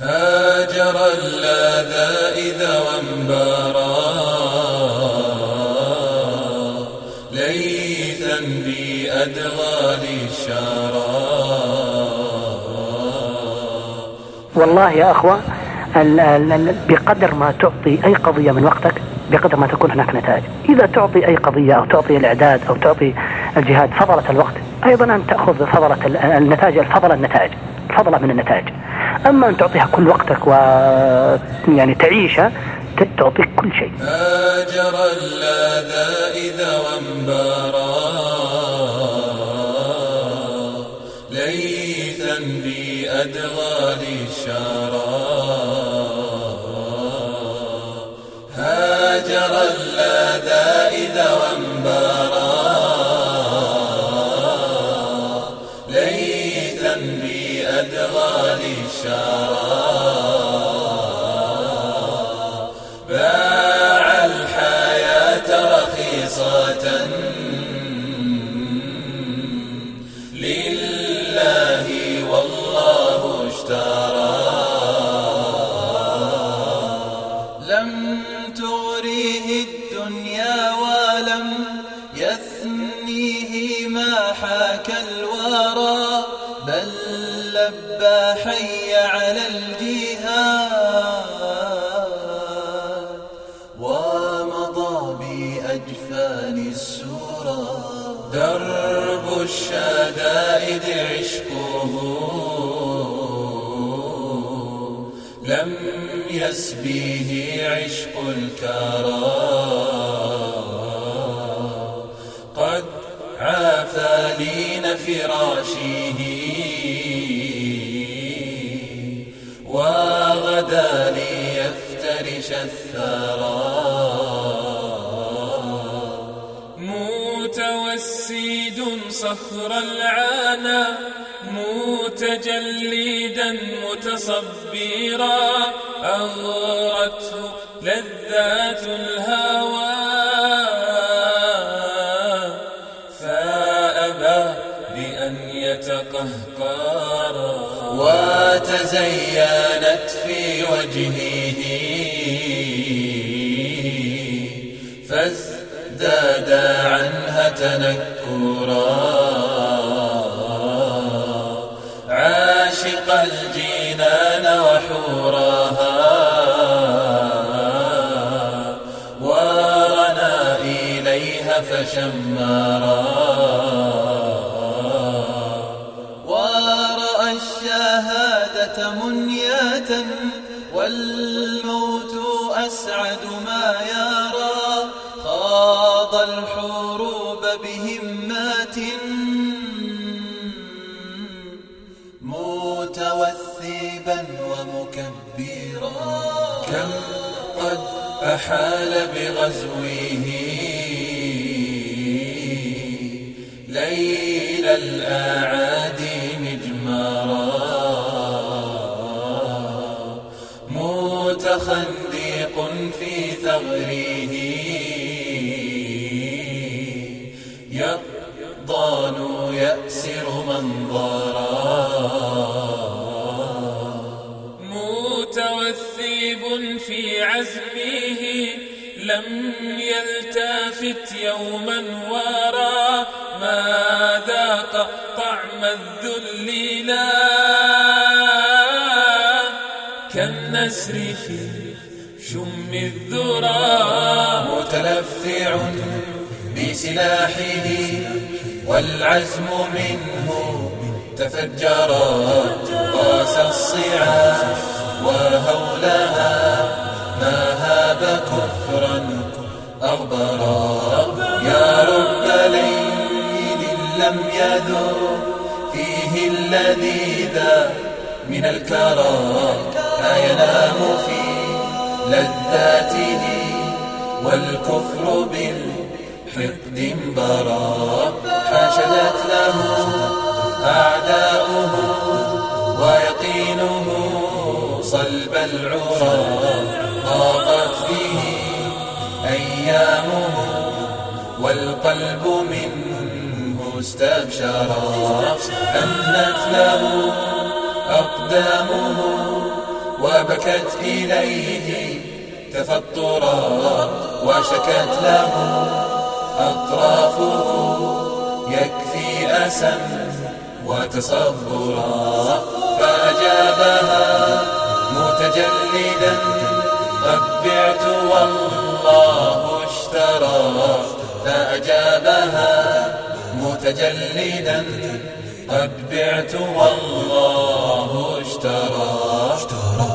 هاجر اللاذا إذا وانبارا. ليثا بأدغال الشارى والله يا أخوة بقدر ما تعطي أي قضية من وقتك بقدر ما تكون هناك نتائج. إذا تعطي أي قضية أو تعطي الإعداد أو تعطي الجهاد فضلة الوقت. أيضا أن تأخذ فضلة النتائج الفضل النتائج الفضلة من النتائج. أما أن تعطيها كل وقتك و يعني تعيشها تعطيك كل شيء. هاجر اللاذا إذا وانبارا. ليثا بأدغال الشارى هاجر اللاذا إذا وانبارا. ما حاك الورى بل لبى حي على الجهاد. ومضى بأجفان السورى درب الشدائد عشقه. لم يسبيه عشق الكرى. لين فراشه وغدا ليفترش الثرى. متوسد صخر العانا متجلدا متصبرا أغرته لذات الهوى. يتقهقر وتزينت في وجهه. فازداد عنها تنكرا. عاشق الجنان وحورها ورنا إليها فشمرا. الشهادة منية والموت أسعد ما يرى. خاض الحروب بهمات متوثبا ومكبرا. كم قد أحال بغزوه ليل الأعادي متخندق في ثغره. يقضان يأسر منظرا متوثب في عزمه لم يلتفت يوما ورا ما ذاق طعم الذل لا في شم الذرى متلفع بسلاحه والعزم منه تفجرا قاس الصعاب وهولها ما هاب كفرا أغبرا. يا رب ليل لم يذر فيه الذي ذا من الكرى لا ينام في لذاته والكفر بالحقد انبرى. حشدت له أعداؤه ويقينه صلب العرى. ضاقت به أيامه والقلب منه استبشرا. أنت له أقدامه وبكت إليه تفطرا وشكت له أطرافه يكفي أسا وتصبرا فأجابها متجلدا قد بعت والله اشترى فأجابها متجلدا قد بعت والله اشترى.